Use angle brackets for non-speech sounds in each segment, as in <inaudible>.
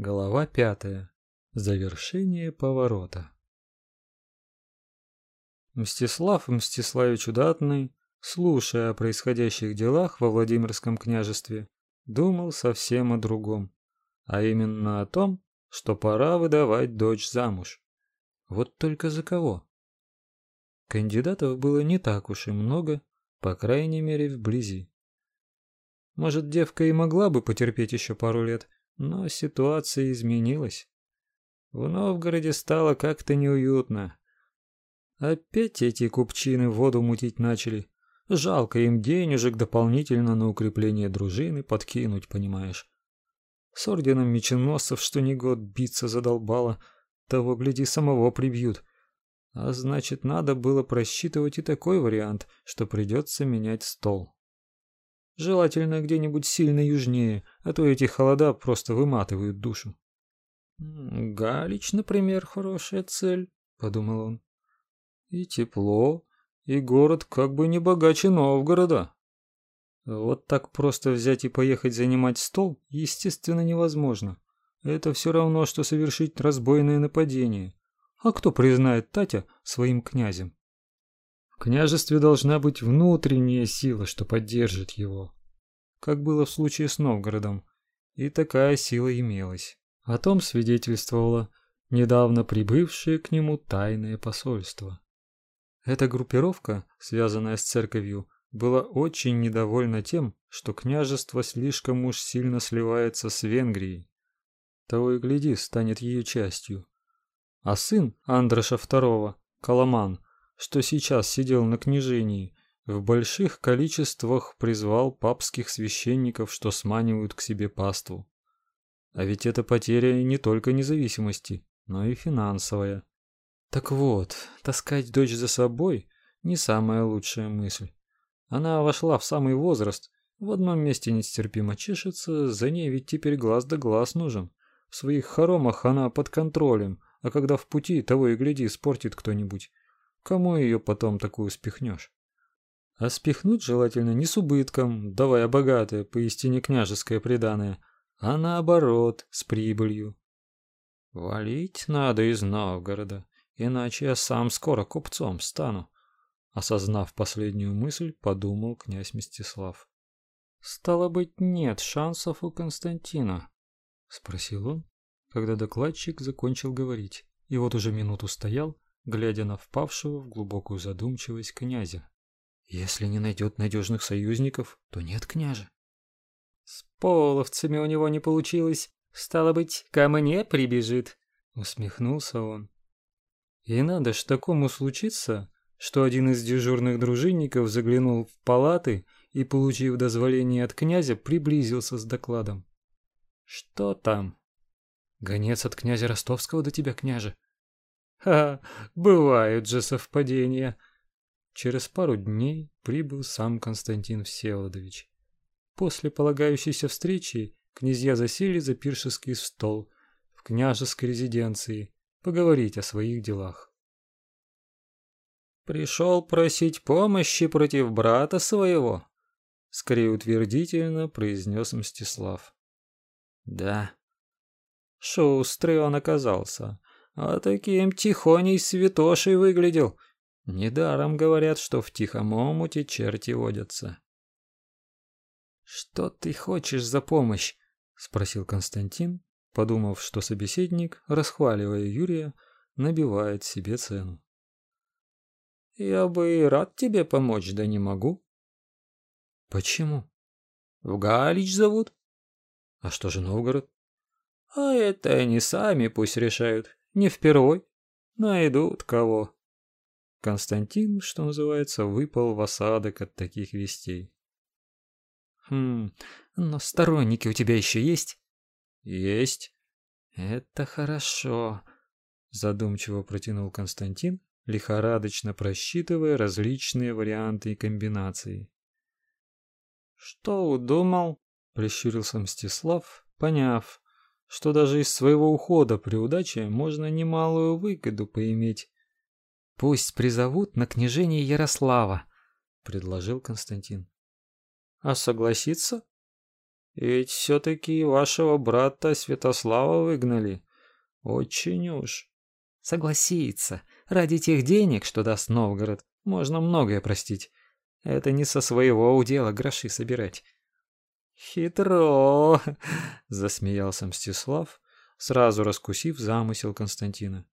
Глава пятая. Завершение поворота. Мстислав Мстиславич Удатный, слушая о происходящих делах во Владимирском княжестве, думал совсем о другом, а именно о том, что пора выдавать дочь замуж. Вот только за кого? Кандидатов было не так уж и много, по крайней мере, вблизи. Может, девка и могла бы потерпеть еще пару лет, но ситуация изменилась. В Новгороде стало как-то неуютно. Опять эти купчины воду мутить начали. Жалко им денежек дополнительно на укрепление дружины подкинуть, понимаешь. С орденом меченосцев что ни год биться задолбало, того гляди самого прибьют. А значит, надо было просчитывать и такой вариант, что придется менять стол. Желательно где-нибудь сильно южнее, а то эти холода просто выматывают душу. Галич, например, хорошая цель, подумал он. И тепло, и город как бы не богаче Новгорода. Вот так просто взять и поехать занимать стол, естественно, невозможно. Это все равно что совершить разбойное нападение. А кто признает Татя своим князем? В княжестве должна быть внутренняя сила, что поддержит его, как было в случае с Новгородом, и такая сила имелась. О том свидетельствовало недавно прибывшее к нему тайное посольство. Эта группировка, связанная с церковью, была очень недовольна тем, что княжество слишком уж сильно сливается с Венгрией. Того и гляди, станет ее частью. А сын Андроша II, Коломан, что сейчас сидел на княжении, в больших количествах призвал папских священников, что сманивают к себе паству. А ведь это потеря не только независимости, но и финансовая. Так вот, таскать дочь за собой не самая лучшая мысль. Она вошла в самый возраст, в одном месте нестерпимо чешется, за ней ведь теперь глаз да глаз нужен. В своих хоромах она под контролем, а когда в пути, того и гляди, испортит кто-нибудь. Кому ее потом такую спихнешь? А спихнуть желательно не с убытком, давая богатое, поистине княжеское приданое, а наоборот, с прибылью. Валить надо из Новгорода, иначе я сам скоро купцом стану, осознав последнюю мысль, подумал князь Мстислав. Стало быть, нет шансов у Константина, спросил он, когда докладчик закончил говорить. И вот уже минуту стоял, глядя на впавшего в глубокую задумчивость князя. Если не найдет надежных союзников, то нет княжа. С половцами у него не получилось, стало быть, ко мне прибежит, усмехнулся он. И надо ж такому случиться, что один из дежурных дружинников заглянул в палаты и, получив дозволение от князя, приблизился с докладом. Что там? Гонец от князя Ростовского до тебя, княже. Ха, бывают же совпадения. Через пару дней прибыл сам Константин Всеволодович. После полагающейся встречи князья засели за пиршеский стол в княжеской резиденции поговорить о своих делах. Пришел просить помощи против брата своего, скорее утвердительно произнес Мстислав. Да. Шустрый он оказался, а таким тихоней святошей выглядел. Недаром говорят, что в тихом омуте черти водятся. Что ты хочешь за помощь? спросил Константин, подумав, что собеседник, расхваливая Юрия, набивает себе цену. Я бы и рад тебе помочь, да не могу. Почему? В Галич зовут. А что же Новгород? А это они сами пусть решают. Не впервой. Найдут кого. Константин, что называется, выпал в осадок от таких вестей. Хм, но сторонники у тебя еще есть? Есть. Это хорошо, задумчиво протянул Константин, лихорадочно просчитывая различные варианты и комбинации. Что удумал? прищурился Мстислав, поняв, что даже из своего ухода при удаче можно немалую выгоду поиметь Пусть призовут на княжение Ярослава, предложил Константин. А согласится? Ведь все-таки вашего брата Святослава выгнали. Очень уж. Согласиться, ради тех денег, что даст Новгород, можно многое простить. Это не со своего удела гроши собирать. Хитро, <laughs> засмеялся Мстислав, сразу раскусив замысел Константина.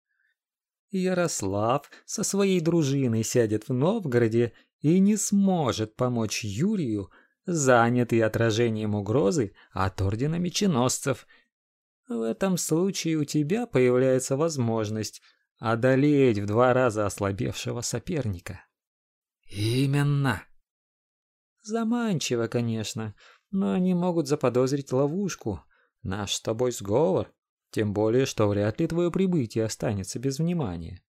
Ярослав со своей дружиной сядет в Новгороде и не сможет помочь Юрию, занятый отражением угрозы от ордена меченосцев. В этом случае у тебя появляется возможность одолеть в два раза ослабевшего соперника. Именно. Заманчиво, конечно, но они могут заподозрить ловушку. Наш с тобой сговор, тем более, что вряд ли твое прибытие останется без внимания.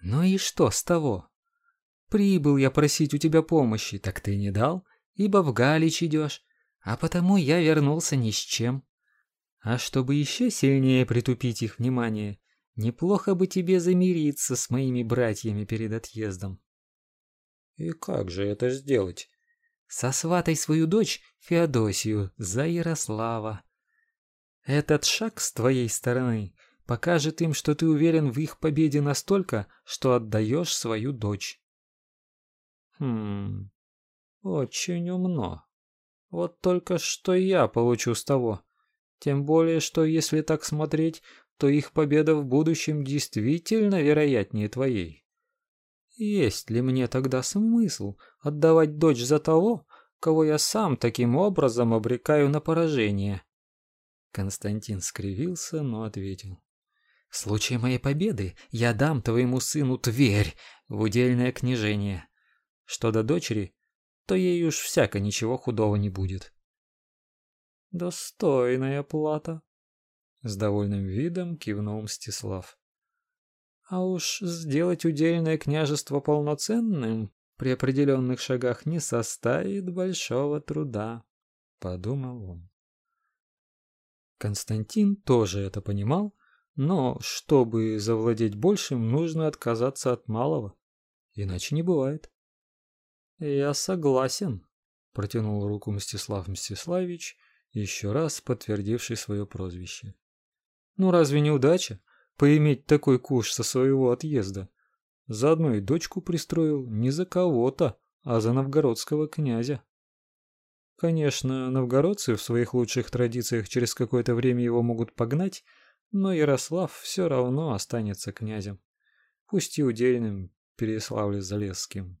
Ну и что с того? Прибыл я просить у тебя помощи, так ты не дал, ибо в Галич идешь, а потому я вернулся ни с чем. А чтобы еще сильнее притупить их внимание, неплохо бы тебе замириться с моими братьями перед отъездом. И как же это сделать? Сосватай свою дочь Феодосию за Ярослава. Этот шаг с твоей стороны покажет им, что ты уверен в их победе настолько, что отдаешь свою дочь. Хм, очень умно. Вот только что я получу с того. Тем более, что если так смотреть, то их победа в будущем действительно вероятнее твоей. Есть ли мне тогда смысл отдавать дочь за того, кого я сам таким образом обрекаю на поражение? Константин скривился, но ответил: в случае моей победы я дам твоему сыну Тверь в удельное княжение. Что до дочери, то ей уж всяко ничего худого не будет. Достойная плата, с довольным видом кивнул Мстислав. А уж сделать удельное княжество полноценным при определенных шагах не составит большого труда, подумал он. Константин тоже это понимал, но чтобы завладеть большим, нужно отказаться от малого, иначе не бывает. Я согласен, протянул руку Мстислав Мстиславич, еще раз подтвердивший свое прозвище. Ну разве не удача? Поиметь такой куш со своего отъезда. Заодно и дочку пристроил не за кого-то, а за новгородского князя. Конечно, новгородцы в своих лучших традициях через какое-то время его могут погнать, но Ярослав все равно останется князем, пусть и удельным Переславле-Залесским.